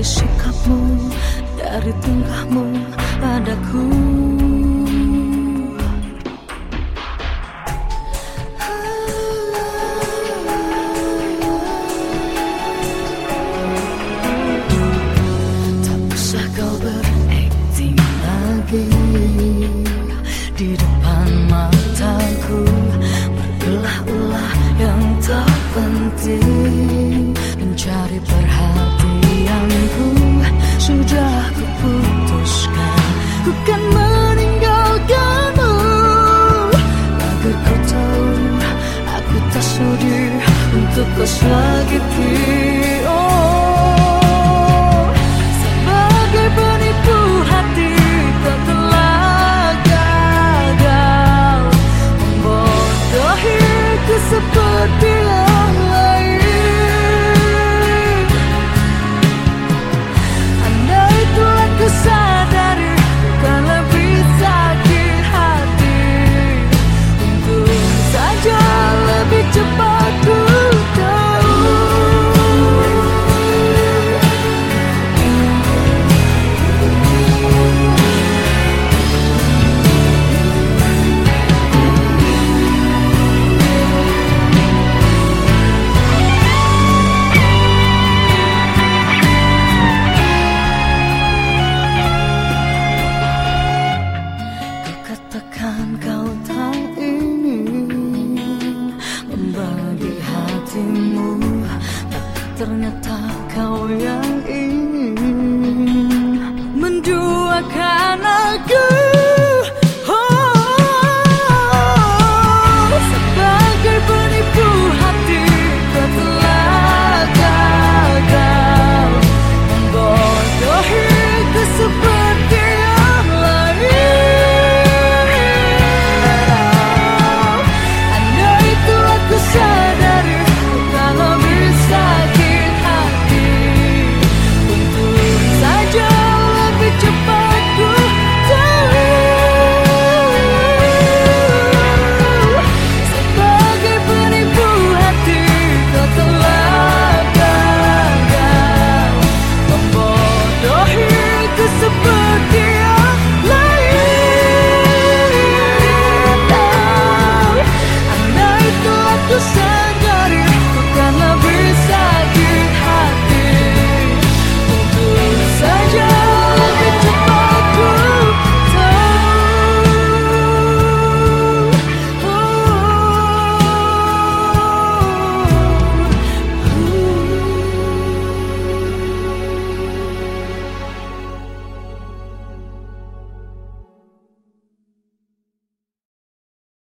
Dari sikapmu, dari tingkahmu padaku Tak usah kau lagi. Di depan mataku yang tak Mencari perhatianku Sudah kuputuskan Ku kan meninggalkanmu Agar kau tahu Aku tak sudi Untuk kau sakiti kau tak ingin membagi hatimu Tapi ternyata kau yang ingin menduakan aku